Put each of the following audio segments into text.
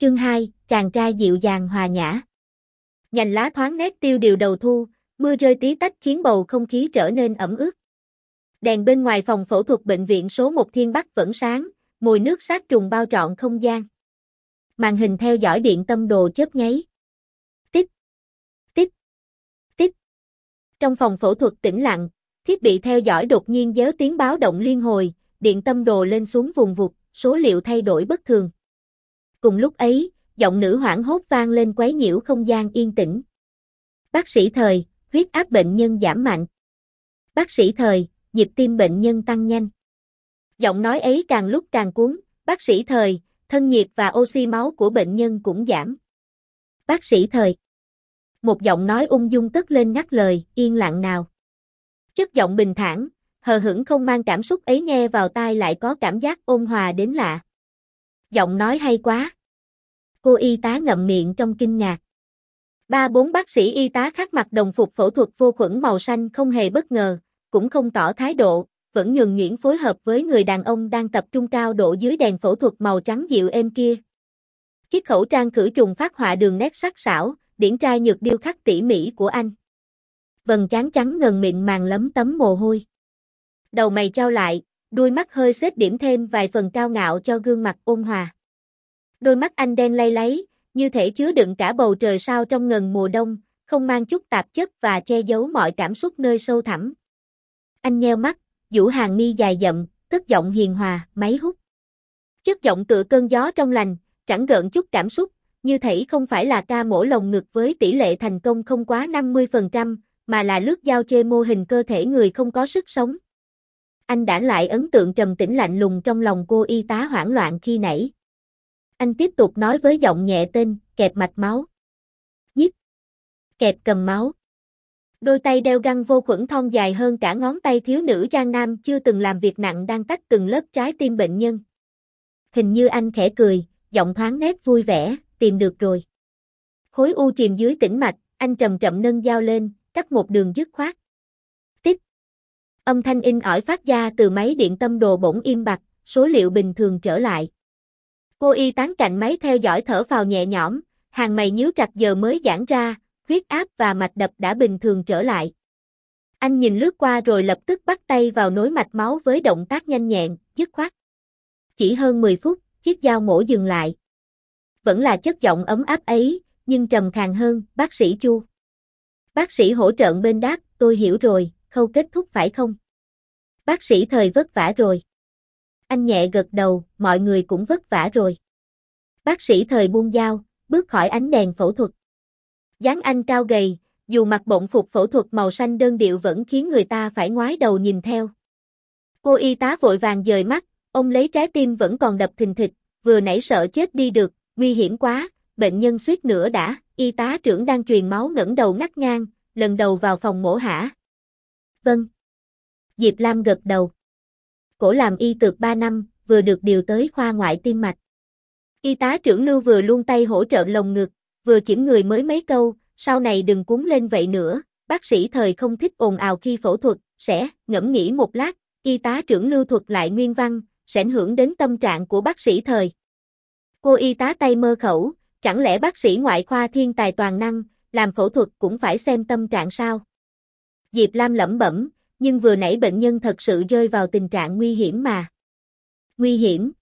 Chương 2, chàng trai dịu dàng hòa nhã. Nhành lá thoáng nét tiêu điều đầu thu, mưa rơi tí tách khiến bầu không khí trở nên ẩm ướt. Đèn bên ngoài phòng phẫu thuật bệnh viện số 1 Thiên Bắc vẫn sáng, mùi nước sát trùng bao trọn không gian. Màn hình theo dõi điện tâm đồ chớp nháy. Tiếp. Tiếp. Tiếp. Trong phòng phẫu thuật tĩnh lặng, thiết bị theo dõi đột nhiên déo tiếng báo động liên hồi, điện tâm đồ lên xuống vùng vụt, số liệu thay đổi bất thường. Cùng lúc ấy, giọng nữ hoảng hốt vang lên quấy nhiễu không gian yên tĩnh. Bác sĩ thời, huyết áp bệnh nhân giảm mạnh. Bác sĩ thời, nhịp tim bệnh nhân tăng nhanh. Giọng nói ấy càng lúc càng cuốn, bác sĩ thời, thân nhiệt và oxy máu của bệnh nhân cũng giảm. Bác sĩ thời. Một giọng nói ung dung cất lên ngắt lời, yên lặng nào. Chất giọng bình thản, hờ hững không mang cảm xúc ấy nghe vào tai lại có cảm giác ôn hòa đến lạ. Giọng nói hay quá. Cô y tá ngậm miệng trong kinh ngạc. Ba bốn bác sĩ y tá khác mặc đồng phục phẫu thuật vô khuẩn màu xanh không hề bất ngờ, cũng không tỏ thái độ, vẫn nhường nhuyễn phối hợp với người đàn ông đang tập trung cao độ dưới đèn phẫu thuật màu trắng dịu êm kia. Chiếc khẩu trang khử trùng phát họa đường nét sắc sảo, điển trai nhược điêu khắc tỉ mỉ của anh. Vầng trán trắng ngần mịn màng lấm tấm mồ hôi. Đầu mày trao lại, đôi mắt hơi xếp điểm thêm vài phần cao ngạo cho gương mặt ôn hòa. Đôi mắt anh đen lay lấy, như thể chứa đựng cả bầu trời sao trong ngần mùa đông, không mang chút tạp chất và che giấu mọi cảm xúc nơi sâu thẳm. Anh nheo mắt, Vũ hàng mi dài dậm, tức giọng hiền hòa, máy hút. Chất giọng tựa cơn gió trong lành, chẳng gợn chút cảm xúc, như thể không phải là ca mổ lồng ngực với tỷ lệ thành công không quá 50%, mà là lướt dao chê mô hình cơ thể người không có sức sống. Anh đã lại ấn tượng trầm tĩnh lạnh lùng trong lòng cô y tá hoảng loạn khi nãy. Anh tiếp tục nói với giọng nhẹ tên, kẹp mạch máu. Nhíp. Kẹp cầm máu. Đôi tay đeo găng vô khuẩn thon dài hơn cả ngón tay thiếu nữ Giang Nam chưa từng làm việc nặng đang tách từng lớp trái tim bệnh nhân. Hình như anh khẽ cười, giọng thoáng nét vui vẻ, tìm được rồi. Khối u chìm dưới tĩnh mạch, anh trầm chậm nâng dao lên, cắt một đường dứt khoát. Âm thanh in ỏi phát ra từ máy điện tâm đồ bỗng im bặt, số liệu bình thường trở lại. Cô y tán cạnh máy theo dõi thở vào nhẹ nhõm, hàng mày nhíu chặt giờ mới giãn ra, huyết áp và mạch đập đã bình thường trở lại. Anh nhìn lướt qua rồi lập tức bắt tay vào nối mạch máu với động tác nhanh nhẹn, dứt khoát. Chỉ hơn 10 phút, chiếc dao mổ dừng lại. Vẫn là chất giọng ấm áp ấy, nhưng trầm khàn hơn, bác sĩ Chu. Bác sĩ hỗ trợ bên đáp, tôi hiểu rồi, khâu kết thúc phải không? Bác sĩ thời vất vả rồi. Anh nhẹ gật đầu, mọi người cũng vất vả rồi. Bác sĩ thời buông dao, bước khỏi ánh đèn phẫu thuật dáng anh cao gầy, dù mặc bộng phục phẫu thuật màu xanh đơn điệu vẫn khiến người ta phải ngoái đầu nhìn theo. Cô y tá vội vàng dời mắt, ông lấy trái tim vẫn còn đập thình thịch, vừa nãy sợ chết đi được, nguy hiểm quá, bệnh nhân suýt nữa đã, y tá trưởng đang truyền máu ngẩng đầu ngắt ngang, lần đầu vào phòng mổ hả? Vâng. Diệp Lam gật đầu. Cổ làm y tược 3 năm, vừa được điều tới khoa ngoại tim mạch. Y tá trưởng Lưu vừa luôn tay hỗ trợ lồng ngực, vừa chỉnh người mới mấy câu, sau này đừng cuốn lên vậy nữa, bác sĩ thời không thích ồn ào khi phẫu thuật, sẽ, ngẫm nghĩ một lát, y tá trưởng lưu thuật lại nguyên văn, sẽ ảnh hưởng đến tâm trạng của bác sĩ thời. Cô y tá tay mơ khẩu, chẳng lẽ bác sĩ ngoại khoa thiên tài toàn năng, làm phẫu thuật cũng phải xem tâm trạng sao? Diệp Lam lẩm bẩm, nhưng vừa nãy bệnh nhân thật sự rơi vào tình trạng nguy hiểm mà. Nguy hiểm?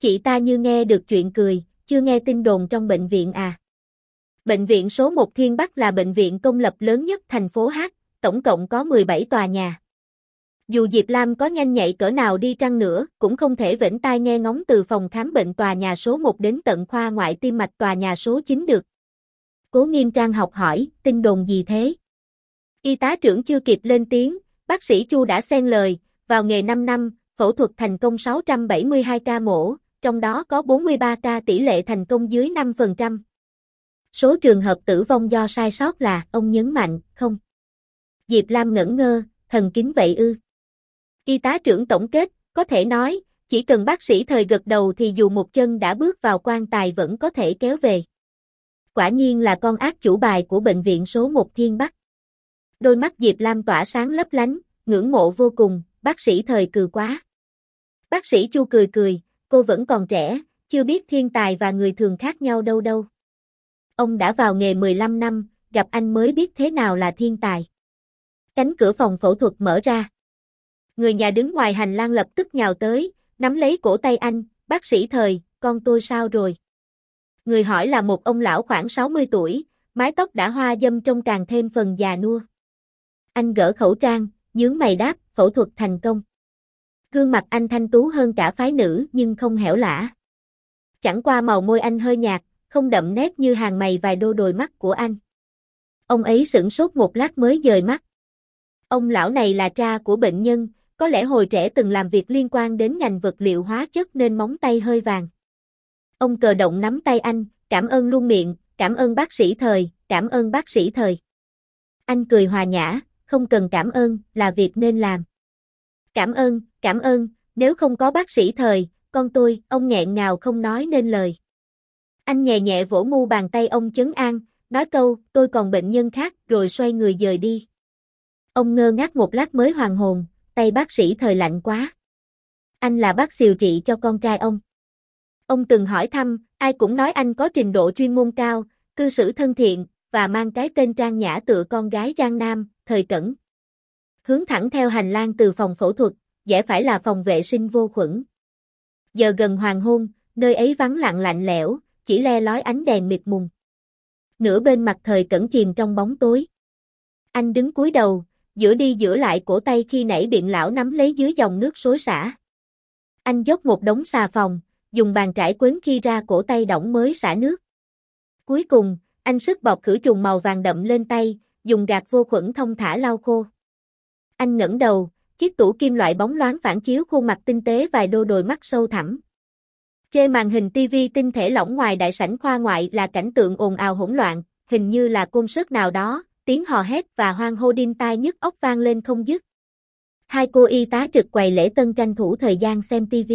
Chị ta như nghe được chuyện cười, chưa nghe tin đồn trong bệnh viện à? Bệnh viện số 1 Thiên Bắc là bệnh viện công lập lớn nhất thành phố H, tổng cộng có 17 tòa nhà. Dù Diệp Lam có nhanh nhạy cỡ nào đi chăng nữa, cũng không thể vĩnh tai nghe ngóng từ phòng khám bệnh tòa nhà số 1 đến tận khoa ngoại tim mạch tòa nhà số 9 được. Cố Nghiêm Trang học hỏi, tin đồn gì thế? Y tá trưởng chưa kịp lên tiếng, bác sĩ Chu đã xen lời, vào nghề 5 năm, phẫu thuật thành công 672 ca mổ, trong đó có 43 ca tỷ lệ thành công dưới 5%. Số trường hợp tử vong do sai sót là, ông nhấn mạnh, không. Diệp Lam ngẩn ngơ, thần kính vậy ư. Y tá trưởng tổng kết, có thể nói, chỉ cần bác sĩ thời gật đầu thì dù một chân đã bước vào quan tài vẫn có thể kéo về. Quả nhiên là con ác chủ bài của bệnh viện số 1 Thiên Bắc. Đôi mắt Diệp Lam tỏa sáng lấp lánh, ngưỡng mộ vô cùng, bác sĩ thời cừ quá. Bác sĩ Chu cười cười, cô vẫn còn trẻ, chưa biết thiên tài và người thường khác nhau đâu đâu. Ông đã vào nghề 15 năm, gặp anh mới biết thế nào là thiên tài. Cánh cửa phòng phẫu thuật mở ra. Người nhà đứng ngoài hành lang lập tức nhào tới, nắm lấy cổ tay anh, bác sĩ thời, con tôi sao rồi? Người hỏi là một ông lão khoảng 60 tuổi, mái tóc đã hoa dâm trông càng thêm phần già nua. Anh gỡ khẩu trang, nhướng mày đáp, phẫu thuật thành công. Gương mặt anh thanh tú hơn cả phái nữ nhưng không hẻo lả. Chẳng qua màu môi anh hơi nhạt, không đậm nét như hàng mày vài đô đồi mắt của anh. Ông ấy sửng sốt một lát mới dời mắt. Ông lão này là cha của bệnh nhân, có lẽ hồi trẻ từng làm việc liên quan đến ngành vật liệu hóa chất nên móng tay hơi vàng. Ông cờ động nắm tay anh, cảm ơn luôn miệng, cảm ơn bác sĩ thời, cảm ơn bác sĩ thời. Anh cười hòa nhã, không cần cảm ơn, là việc nên làm. Cảm ơn, cảm ơn, nếu không có bác sĩ thời, con tôi, ông nghẹn ngào không nói nên lời. Anh nhẹ nhẹ vỗ mu bàn tay ông chấn an, nói câu, tôi còn bệnh nhân khác, rồi xoay người dời đi. Ông ngơ ngác một lát mới hoàn hồn, tay bác sĩ thời lạnh quá. Anh là bác siêu trị cho con trai ông. Ông từng hỏi thăm, ai cũng nói anh có trình độ chuyên môn cao, cư xử thân thiện, và mang cái tên trang nhã tựa con gái Giang Nam, thời cẩn. Hướng thẳng theo hành lang từ phòng phẫu thuật, dễ phải là phòng vệ sinh vô khuẩn. Giờ gần hoàng hôn, nơi ấy vắng lặng lạnh lẽo, chỉ le lói ánh đèn mịt mùng. Nửa bên mặt thời cẩn chìm trong bóng tối. Anh đứng cúi đầu, giữa đi giữa lại cổ tay khi nãy biện lão nắm lấy dưới dòng nước xối xả. Anh dốc một đống xà phòng, dùng bàn trải quấn khi ra cổ tay đỏng mới xả nước. Cuối cùng, anh sức bọc khử trùng màu vàng đậm lên tay, dùng gạt vô khuẩn thông thả lau khô. Anh ngẩng đầu, chiếc tủ kim loại bóng loáng phản chiếu khuôn mặt tinh tế vài đôi đôi mắt sâu thẳm. Trên màn hình TV tinh thể lỏng ngoài đại sảnh khoa ngoại là cảnh tượng ồn ào hỗn loạn, hình như là côn sức nào đó, tiếng hò hét và hoang hô đinh tai nhức óc vang lên không dứt. Hai cô y tá trực quầy lễ tân tranh thủ thời gian xem TV.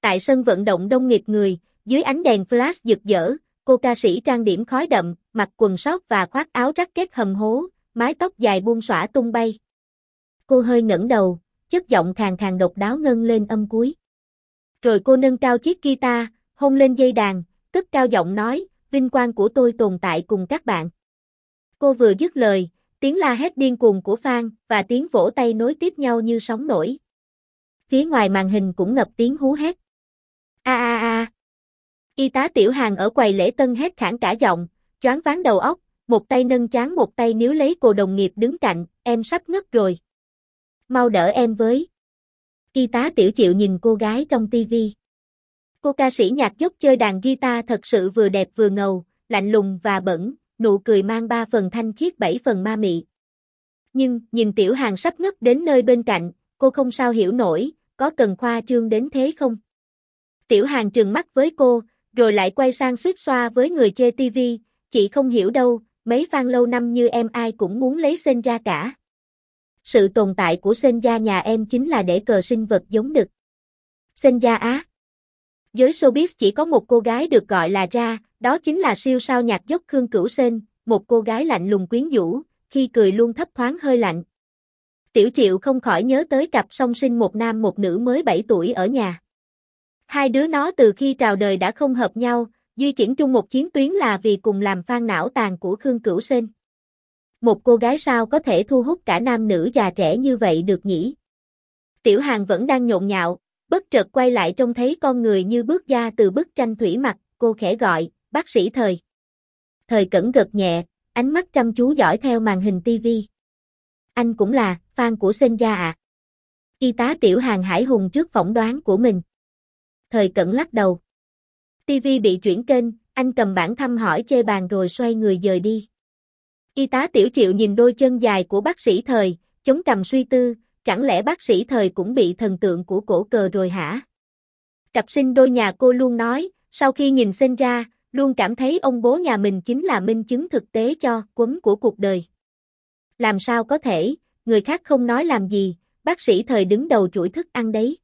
Tại sân vận động đông nghịt người, dưới ánh đèn flash rực rỡ, cô ca sĩ trang điểm khói đậm, mặc quần sót và khoác áo rắc kết hầm hố, mái tóc dài buông xõa tung bay. Cô hơi ngẩng đầu, chất giọng khàn khàn độc đáo ngân lên âm cuối. Rồi cô nâng cao chiếc guitar, hôn lên dây đàn, cất cao giọng nói, vinh quang của tôi tồn tại cùng các bạn. Cô vừa dứt lời, tiếng la hét điên cuồng của Phan và tiếng vỗ tay nối tiếp nhau như sóng nổi. Phía ngoài màn hình cũng ngập tiếng hú hét. A a a. Y tá tiểu hàng ở quầy lễ tân hét khản cả giọng, choáng váng đầu óc, một tay nâng chán một tay níu lấy cô đồng nghiệp đứng cạnh, em sắp ngất rồi. Mau đỡ em với. Y tá tiểu triệu nhìn cô gái trong tivi. Cô ca sĩ nhạc dốc chơi đàn guitar thật sự vừa đẹp vừa ngầu, lạnh lùng và bẩn, nụ cười mang ba phần thanh khiết bảy phần ma mị. Nhưng, nhìn tiểu hàng sắp ngất đến nơi bên cạnh, cô không sao hiểu nổi, có cần khoa trương đến thế không? Tiểu hàng trừng mắt với cô, rồi lại quay sang suýt xoa với người chê tivi, chị không hiểu đâu, mấy fan lâu năm như em ai cũng muốn lấy sên ra cả. Sự tồn tại của sên gia nhà em chính là để cờ sinh vật giống đực. Sên gia á. Giới showbiz chỉ có một cô gái được gọi là ra, đó chính là siêu sao nhạc dốc Khương Cửu Sên, một cô gái lạnh lùng quyến rũ, khi cười luôn thấp thoáng hơi lạnh. Tiểu Triệu không khỏi nhớ tới cặp song sinh một nam một nữ mới 7 tuổi ở nhà. Hai đứa nó từ khi trào đời đã không hợp nhau, duy chuyển chung một chiến tuyến là vì cùng làm phan não tàn của Khương Cửu sinh. Một cô gái sao có thể thu hút cả nam nữ già trẻ như vậy được nhỉ? Tiểu Hàng vẫn đang nhộn nhạo, bất chợt quay lại trông thấy con người như bước ra từ bức tranh thủy mặc, cô khẽ gọi, bác sĩ thời. Thời cẩn gật nhẹ, ánh mắt chăm chú dõi theo màn hình tivi. Anh cũng là, fan của Senja à? Y tá tiểu hàng hải hùng trước phỏng đoán của mình. Thời cẩn lắc đầu. TV bị chuyển kênh, anh cầm bản thăm hỏi chê bàn rồi xoay người dời đi. Y tá tiểu triệu nhìn đôi chân dài của bác sĩ thời, chống cầm suy tư, chẳng lẽ bác sĩ thời cũng bị thần tượng của cổ cờ rồi hả? Cặp sinh đôi nhà cô luôn nói, sau khi nhìn sinh ra, luôn cảm thấy ông bố nhà mình chính là minh chứng thực tế cho quấn của cuộc đời. Làm sao có thể, người khác không nói làm gì, bác sĩ thời đứng đầu chuỗi thức ăn đấy.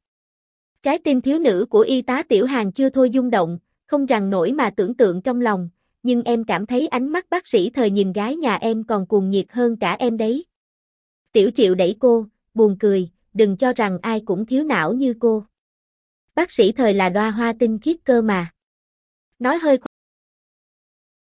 Trái tim thiếu nữ của y tá tiểu hàng chưa thôi rung động, không rằng nổi mà tưởng tượng trong lòng, nhưng em cảm thấy ánh mắt bác sĩ thời nhìn gái nhà em còn cuồng nhiệt hơn cả em đấy. Tiểu triệu đẩy cô, buồn cười, đừng cho rằng ai cũng thiếu não như cô. bác sĩ thời là đoa hoa tinh khiết cơ mà. Nói hơi